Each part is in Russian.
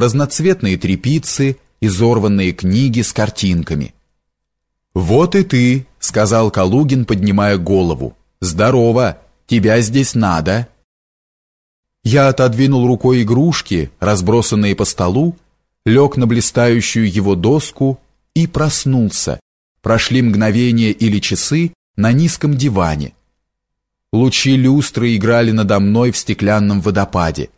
разноцветные трепицы, изорванные книги с картинками. «Вот и ты», — сказал Калугин, поднимая голову. «Здорово! Тебя здесь надо!» Я отодвинул рукой игрушки, разбросанные по столу, лег на блистающую его доску и проснулся. Прошли мгновения или часы на низком диване. Лучи люстры играли надо мной в стеклянном водопаде.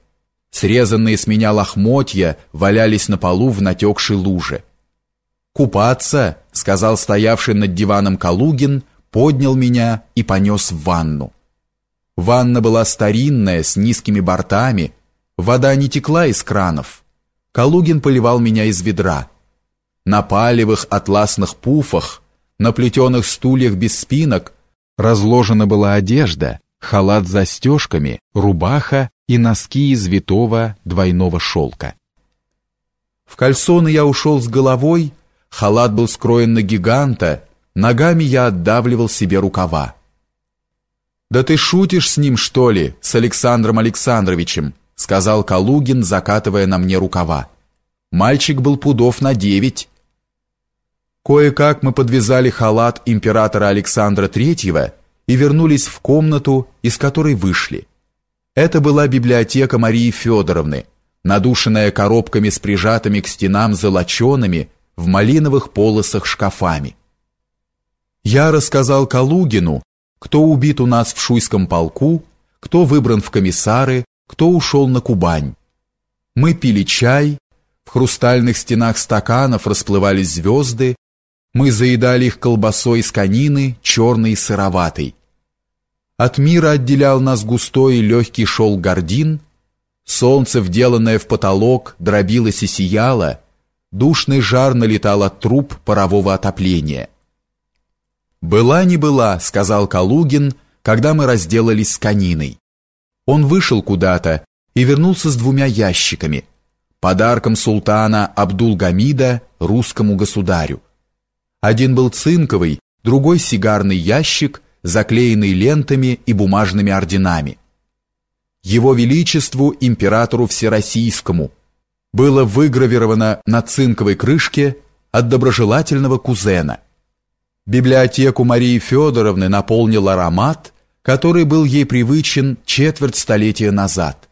Срезанные с меня лохмотья валялись на полу в натекшей луже. «Купаться!» — сказал стоявший над диваном Калугин, поднял меня и понес в ванну. Ванна была старинная, с низкими бортами, вода не текла из кранов. Калугин поливал меня из ведра. На палевых атласных пуфах, на плетеных стульях без спинок разложена была одежда, халат с застежками, рубаха и носки из витого двойного шелка. В кальсоны я ушел с головой, халат был скроен на гиганта, ногами я отдавливал себе рукава. «Да ты шутишь с ним, что ли, с Александром Александровичем?» сказал Калугин, закатывая на мне рукава. Мальчик был пудов на девять. Кое-как мы подвязали халат императора Александра Третьего и вернулись в комнату, из которой вышли. Это была библиотека Марии Федоровны, надушенная коробками с прижатыми к стенам золочеными в малиновых полосах шкафами. Я рассказал Калугину, кто убит у нас в Шуйском полку, кто выбран в комиссары, кто ушел на Кубань. Мы пили чай, в хрустальных стенах стаканов расплывались звезды, мы заедали их колбасой из конины, черной и сыроватой. От мира отделял нас густой и легкий шел гордин, солнце, вделанное в потолок, дробилось и сияло, душный жар налетал от труб парового отопления. «Была не была», — сказал Калугин, когда мы разделались с кониной. Он вышел куда-то и вернулся с двумя ящиками, подарком султана Абдул-Гамида русскому государю. Один был цинковый, другой сигарный ящик, заклеенный лентами и бумажными орденами. Его Величеству императору Всероссийскому было выгравировано на цинковой крышке от доброжелательного кузена. Библиотеку Марии Федоровны наполнил аромат, который был ей привычен четверть столетия назад.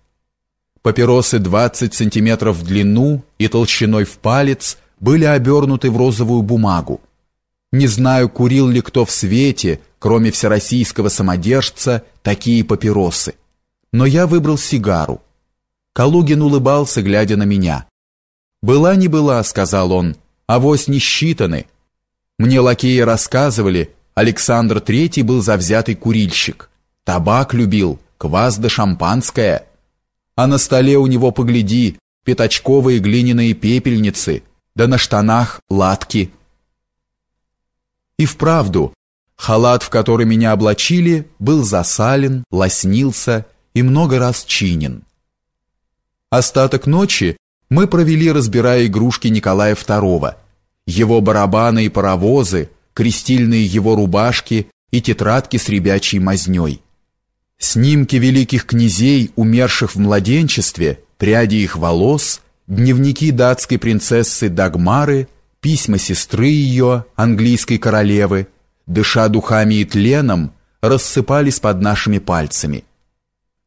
Папиросы 20 сантиметров в длину и толщиной в палец были обернуты в розовую бумагу. Не знаю, курил ли кто в свете, кроме всероссийского самодержца, такие папиросы. Но я выбрал сигару. Калугин улыбался, глядя на меня. «Была не была», — сказал он, — «авось не считаны». Мне лакеи рассказывали, Александр III был завзятый курильщик. Табак любил, квас да шампанское. А на столе у него, погляди, пятачковые глиняные пепельницы, да на штанах латки. И вправду, халат, в который меня облачили, был засален, лоснился и много раз чинен. Остаток ночи мы провели, разбирая игрушки Николая II, его барабаны и паровозы, крестильные его рубашки и тетрадки с ребячей мазнёй. Снимки великих князей, умерших в младенчестве, пряди их волос, дневники датской принцессы Дагмары – письма сестры ее, английской королевы, дыша духами и тленом, рассыпались под нашими пальцами.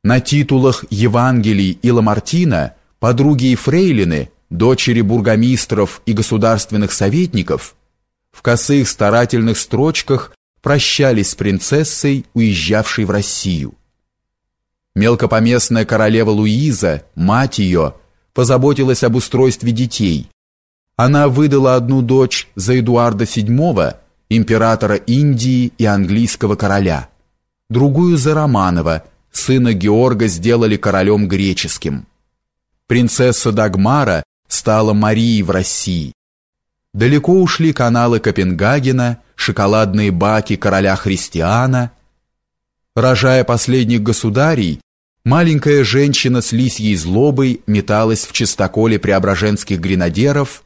На титулах Евангелий и Ламартина подруги и фрейлины, дочери бургомистров и государственных советников, в косых старательных строчках прощались с принцессой, уезжавшей в Россию. Мелкопоместная королева Луиза, мать ее, позаботилась об устройстве детей, она выдала одну дочь за Эдуарда VII, императора Индии и английского короля, другую за Романова, сына Георга сделали королем греческим. Принцесса Дагмара стала Марией в России. Далеко ушли каналы Копенгагена, шоколадные баки короля Христиана. Рожая последних государей, маленькая женщина с лисьей злобой металась в чистоколе преображенских гренадеров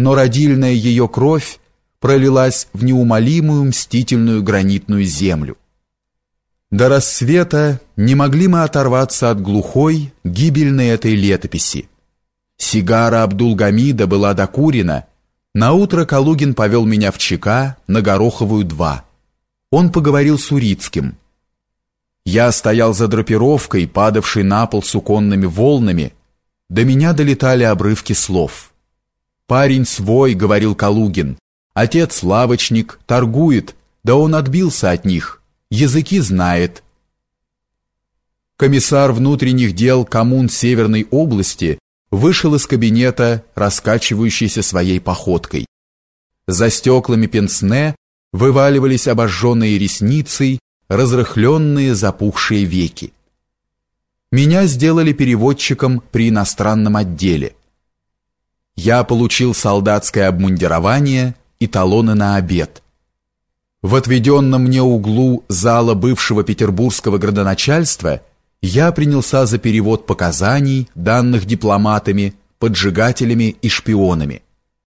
но родильная ее кровь пролилась в неумолимую мстительную гранитную землю. До рассвета не могли мы оторваться от глухой, гибельной этой летописи. Сигара Абдулгамида была докурена. Наутро Калугин повел меня в ЧК на Гороховую 2. Он поговорил с Урицким. Я стоял за драпировкой, падавшей на пол суконными волнами. До меня долетали обрывки слов. «Парень свой», — говорил Калугин. «Отец лавочник, торгует, да он отбился от них. Языки знает». Комиссар внутренних дел коммун Северной области вышел из кабинета, раскачивающийся своей походкой. За стеклами пенсне вываливались обожженные ресницы, разрыхленные запухшие веки. Меня сделали переводчиком при иностранном отделе. Я получил солдатское обмундирование и талоны на обед. В отведенном мне углу зала бывшего петербургского градоначальства я принялся за перевод показаний, данных дипломатами, поджигателями и шпионами.